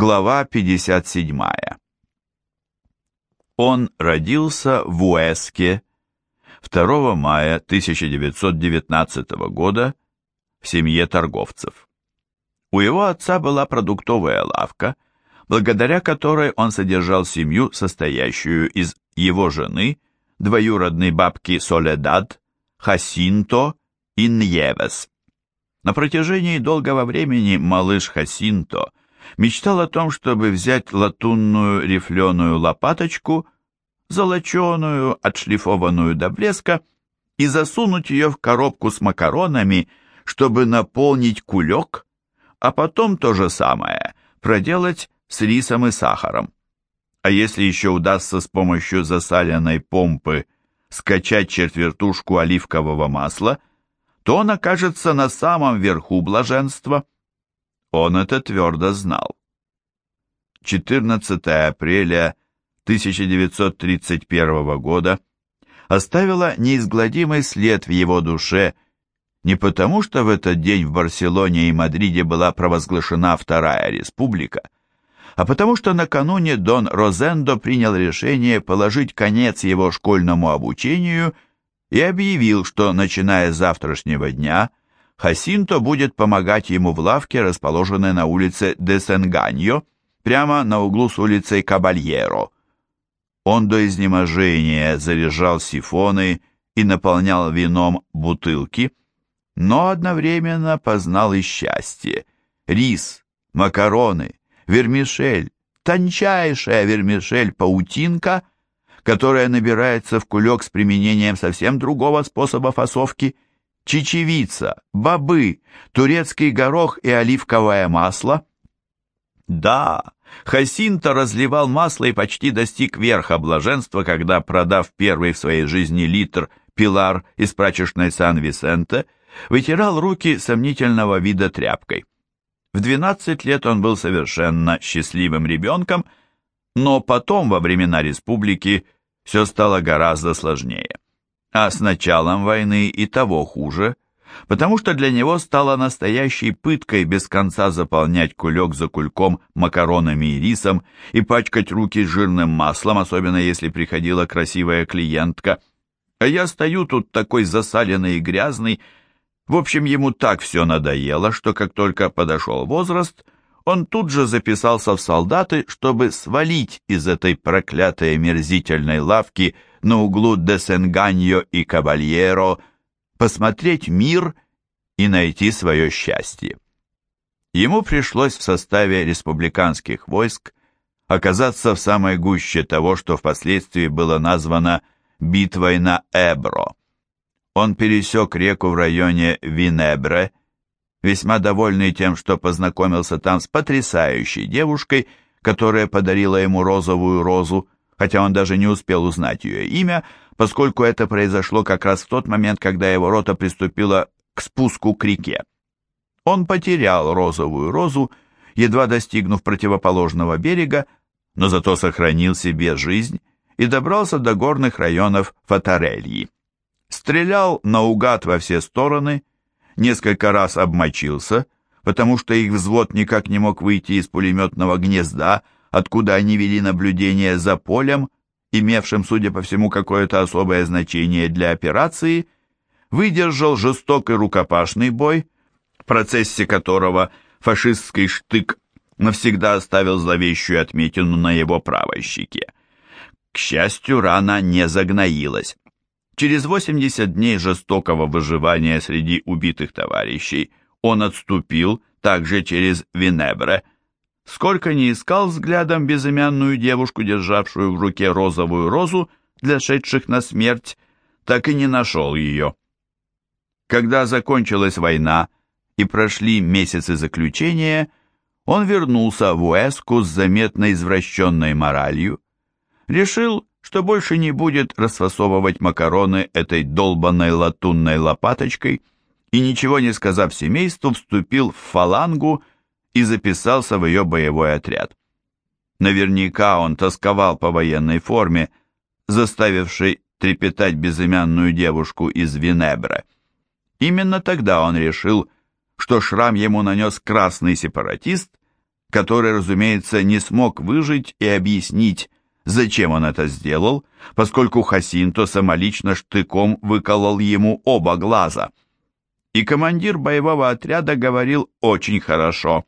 Глава 57. Он родился в Уэске 2 мая 1919 года в семье торговцев. У его отца была продуктовая лавка, благодаря которой он содержал семью, состоящую из его жены, двоюродной бабки Соледад, Хасинто и Ньевес. На протяжении долгого времени малыш Хасинто мечтал о том, чтобы взять латунную рифленую лопаточку, золоченую, отшлифованную до блеска, и засунуть ее в коробку с макаронами, чтобы наполнить кулек, а потом то же самое проделать с рисом и сахаром. А если еще удастся с помощью засаленной помпы скачать четвертушку оливкового масла, то он окажется на самом верху блаженства. Он это твердо знал. 14 апреля 1931 года оставила неизгладимый след в его душе не потому, что в этот день в Барселоне и Мадриде была провозглашена Вторая Республика, а потому что накануне Дон Розендо принял решение положить конец его школьному обучению и объявил, что, начиная с завтрашнего дня, Хасинто будет помогать ему в лавке, расположенной на улице де Сенганьо, прямо на углу с улицей Кабальеро. Он до изнеможения заряжал сифоны и наполнял вином бутылки, но одновременно познал и счастье. Рис, макароны, вермишель, тончайшая вермишель-паутинка, которая набирается в кулек с применением совсем другого способа фасовки, чечевица, бобы, турецкий горох и оливковое масло. Да, Хасинто разливал масло и почти достиг верха блаженства, когда, продав первый в своей жизни литр пилар из прачечной Сан-Висенте, вытирал руки сомнительного вида тряпкой. В 12 лет он был совершенно счастливым ребенком, но потом, во времена республики, все стало гораздо сложнее. А с началом войны и того хуже, потому что для него стало настоящей пыткой без конца заполнять кулек за кульком макаронами и рисом и пачкать руки жирным маслом, особенно если приходила красивая клиентка. А я стою тут такой засаленный и грязный, в общем, ему так все надоело, что как только подошел возраст, он тут же записался в солдаты, чтобы свалить из этой проклятой мерзительной лавки на углу де Сенганьо и Кабальеро, посмотреть мир и найти свое счастье. Ему пришлось в составе республиканских войск оказаться в самой гуще того, что впоследствии было названо «битвой на Эбро». Он пересек реку в районе Винебре, весьма довольный тем, что познакомился там с потрясающей девушкой, которая подарила ему розовую розу, хотя он даже не успел узнать ее имя, поскольку это произошло как раз в тот момент, когда его рота приступила к спуску к реке. Он потерял розовую розу, едва достигнув противоположного берега, но зато сохранил себе жизнь и добрался до горных районов Фатарельи. Стрелял наугад во все стороны, несколько раз обмочился, потому что их взвод никак не мог выйти из пулеметного гнезда, откуда они вели наблюдение за полем, имевшим, судя по всему, какое-то особое значение для операции, выдержал жестокий рукопашный бой, в процессе которого фашистский штык навсегда оставил зловещую отметину на его правой щеке. К счастью, рана не загноилась. Через 80 дней жестокого выживания среди убитых товарищей он отступил также через Винебре. Сколько ни искал взглядом безымянную девушку, державшую в руке розовую розу для шедших на смерть, так и не нашел ее. Когда закончилась война и прошли месяцы заключения, он вернулся в Уэску с заметно извращенной моралью, решил, что больше не будет расфасовывать макароны этой долбанной латунной лопаточкой и, ничего не сказав семейству, вступил в фалангу и записался в ее боевой отряд. Наверняка он тосковал по военной форме, заставившей трепетать безымянную девушку из Винебра. Именно тогда он решил, что шрам ему нанес красный сепаратист, который, разумеется, не смог выжить и объяснить, зачем он это сделал, поскольку Хасинто самолично штыком выколол ему оба глаза. И командир боевого отряда говорил очень хорошо.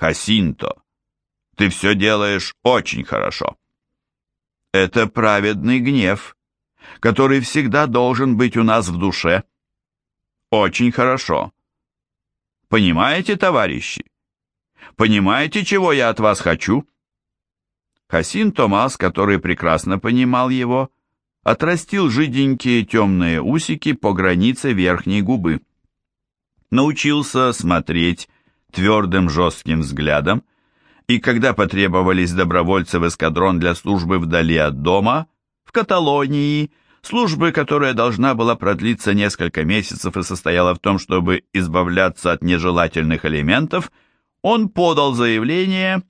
«Хасинто, ты все делаешь очень хорошо». Это праведный гнев, который всегда должен быть у нас в душе. Очень хорошо. Понимаете, товарищи? Понимаете, чего я от вас хочу?» Хасин Томас, который прекрасно понимал его, отрастил жиденькие темные усики по границе верхней губы. Научился смотреть твердым жестким взглядом, и когда потребовались добровольцы в эскадрон для службы вдали от дома, в Каталонии, службы, которая должна была продлиться несколько месяцев и состояла в том, чтобы избавляться от нежелательных элементов, он подал заявление,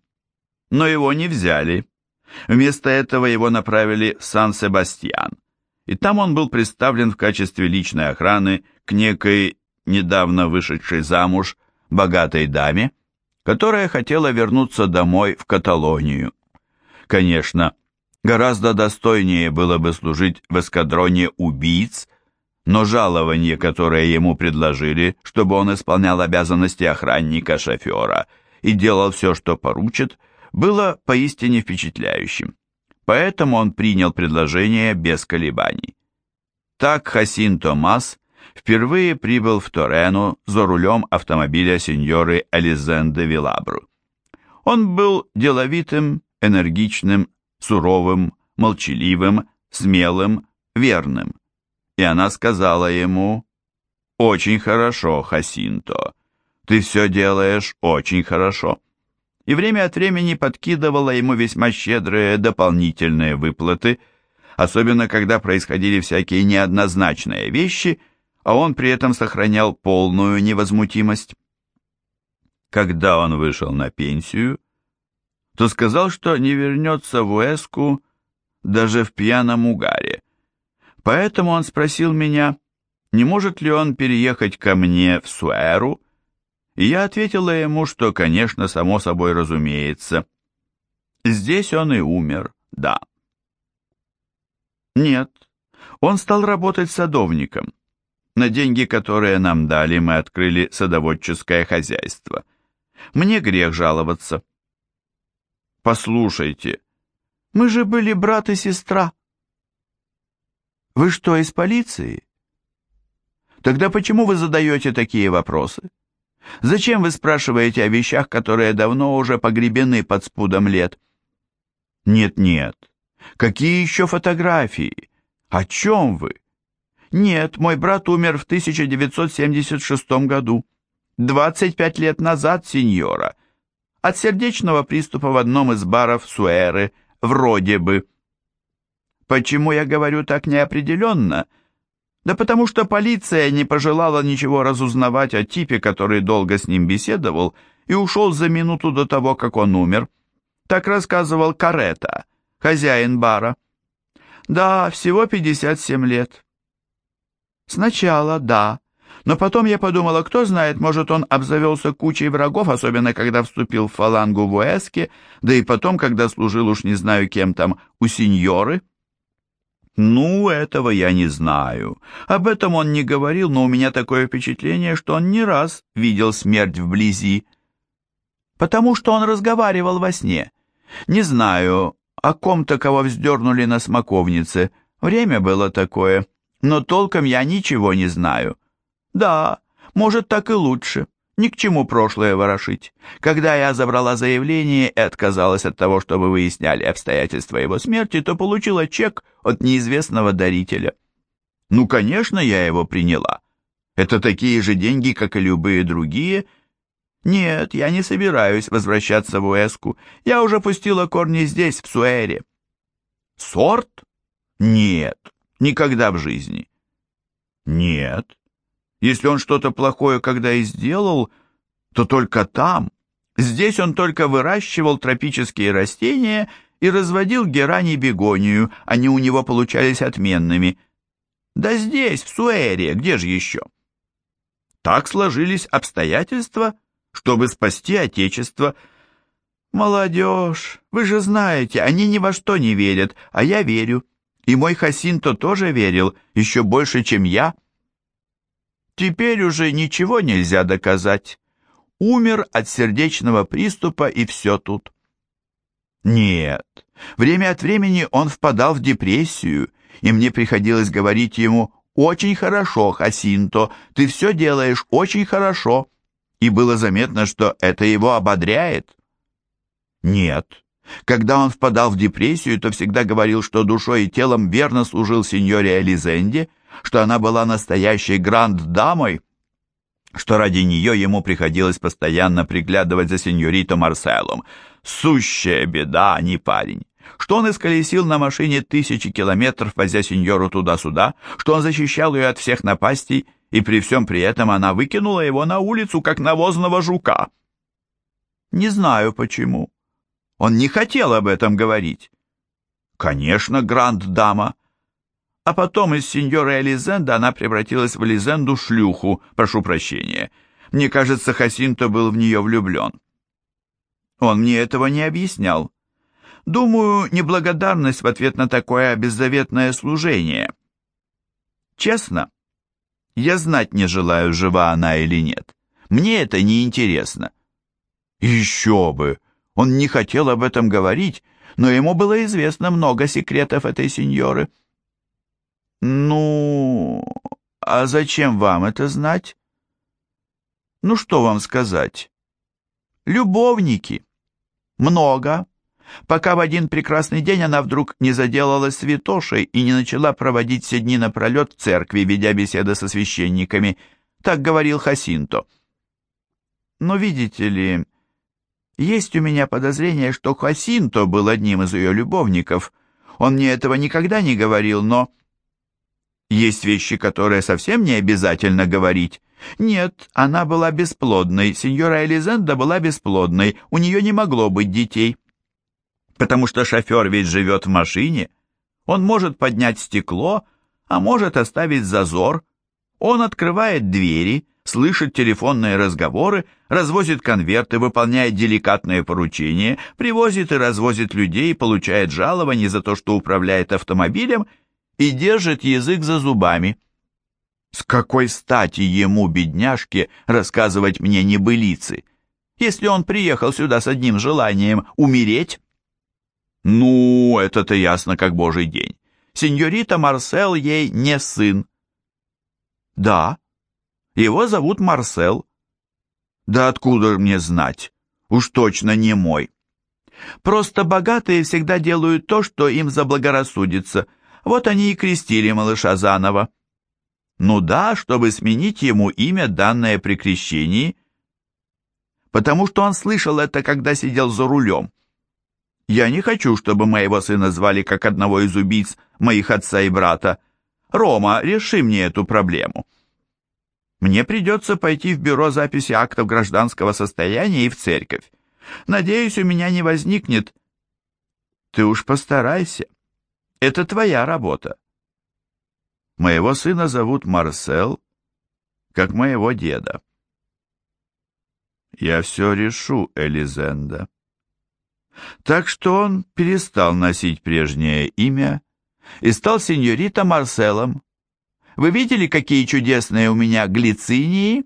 но его не взяли. Вместо этого его направили в Сан-Себастьян, и там он был представлен в качестве личной охраны к некой недавно вышедшей замуж богатой даме, которая хотела вернуться домой в Каталонию. Конечно, гораздо достойнее было бы служить в эскадроне убийц, но жалование, которое ему предложили, чтобы он исполнял обязанности охранника-шофера и делал все, что поручат, было поистине впечатляющим. Поэтому он принял предложение без колебаний. Так Хасин Томас впервые прибыл в Торену за рулем автомобиля сеньоры Элизенде Вилабру. Он был деловитым, энергичным, суровым, молчаливым, смелым, верным и она сказала ему, «Очень хорошо, Хасинто, ты все делаешь очень хорошо». И время от времени подкидывала ему весьма щедрые дополнительные выплаты, особенно когда происходили всякие неоднозначные вещи, а он при этом сохранял полную невозмутимость. Когда он вышел на пенсию, то сказал, что не вернется в Уэску даже в пьяном угаре, Поэтому он спросил меня, не может ли он переехать ко мне в Суэру, и я ответила ему, что, конечно, само собой разумеется. Здесь он и умер, да. Нет, он стал работать садовником. На деньги, которые нам дали, мы открыли садоводческое хозяйство. Мне грех жаловаться. Послушайте, мы же были брат и сестра. Вы что, из полиции? Тогда почему вы задаете такие вопросы? Зачем вы спрашиваете о вещах, которые давно уже погребены под спудом лет? Нет-нет. Какие еще фотографии? О чем вы? Нет, мой брат умер в 1976 году. 25 лет назад, сеньора. От сердечного приступа в одном из баров Суэры, вроде бы. Почему я говорю так неопределенно? Да потому что полиция не пожелала ничего разузнавать о типе, который долго с ним беседовал и ушел за минуту до того, как он умер. Так рассказывал Карета, хозяин бара. Да, всего 57 лет. Сначала, да. Но потом я подумала, кто знает, может, он обзавелся кучей врагов, особенно когда вступил в фалангу в Уэске, да и потом, когда служил уж не знаю кем там у сеньоры. «Ну, этого я не знаю. Об этом он не говорил, но у меня такое впечатление, что он не раз видел смерть вблизи. Потому что он разговаривал во сне. Не знаю, о ком-то, кого вздернули на смоковнице. Время было такое, но толком я ничего не знаю. Да, может, так и лучше. Ни к чему прошлое ворошить. Когда я забрала заявление и отказалась от того, чтобы выясняли обстоятельства его смерти, то получила чек от неизвестного дарителя. Ну, конечно, я его приняла. Это такие же деньги, как и любые другие. Нет, я не собираюсь возвращаться в Уэску. Я уже пустила корни здесь, в Суэре. Сорт? Нет, никогда в жизни. Нет, если он что-то плохое когда и сделал, то только там. Здесь он только выращивал тропические растения и разводил герань и бегонию, они у него получались отменными. Да здесь, в Суэре, где же еще? Так сложились обстоятельства, чтобы спасти Отечество. «Молодежь, вы же знаете, они ни во что не верят, а я верю. И мой Хасинто тоже верил, еще больше, чем я». Теперь уже ничего нельзя доказать. Умер от сердечного приступа и все тут. Нет, время от времени он впадал в депрессию, и мне приходилось говорить ему «Очень хорошо, Хасинто, ты все делаешь очень хорошо», и было заметно, что это его ободряет. Нет, когда он впадал в депрессию, то всегда говорил, что душой и телом верно служил сеньоре Элизенде, что она была настоящей гранд-дамой, что ради нее ему приходилось постоянно приглядывать за сеньорито Марселом. Сущая беда, а не парень что он исколесил на машине тысячи километров, возя сеньору туда-сюда, что он защищал ее от всех напастей, и при всем при этом она выкинула его на улицу, как навозного жука. Не знаю почему. Он не хотел об этом говорить. Конечно, гранд-дама. А потом из сеньора Элизенда она превратилась в Элизенду-шлюху, прошу прощения. Мне кажется, Хасинто был в нее влюблен. Он мне этого не объяснял. Думаю, неблагодарность в ответ на такое беззаветное служение. Честно, я знать не желаю, жива она или нет. Мне это не интересно. Еще бы! Он не хотел об этом говорить, но ему было известно много секретов этой сеньоры. Ну, а зачем вам это знать? Ну, что вам сказать? Любовники. Много пока в один прекрасный день она вдруг не заделалась святошей и не начала проводить все дни напролет в церкви, ведя беседы со священниками. Так говорил Хасинто. Но видите ли, есть у меня подозрение, что Хасинто был одним из ее любовников. Он мне этого никогда не говорил, но... Есть вещи, которые совсем не обязательно говорить. Нет, она была бесплодной, сеньора Элизенда была бесплодной, у нее не могло быть детей потому что шофер ведь живет в машине. Он может поднять стекло, а может оставить зазор. Он открывает двери, слышит телефонные разговоры, развозит конверты, выполняет деликатные поручения, привозит и развозит людей, получает жалование за то, что управляет автомобилем и держит язык за зубами. С какой стати ему, бедняжке, рассказывать мне небылицы, если он приехал сюда с одним желанием умереть? Ну, это-то ясно, как божий день. Сеньорита Марсел ей не сын. Да, его зовут Марсел. Да откуда мне знать? Уж точно не мой. Просто богатые всегда делают то, что им заблагорассудится. Вот они и крестили малыша заново. Ну да, чтобы сменить ему имя, данное при крещении, потому что он слышал это, когда сидел за рулем. Я не хочу, чтобы моего сына звали как одного из убийц моих отца и брата. Рома, реши мне эту проблему. Мне придется пойти в бюро записи актов гражданского состояния и в церковь. Надеюсь, у меня не возникнет... Ты уж постарайся. Это твоя работа. Моего сына зовут Марсел, как моего деда. Я все решу, Элизенда. Так что он перестал носить прежнее имя и стал сеньорита Марселом. Вы видели, какие чудесные у меня глицинии?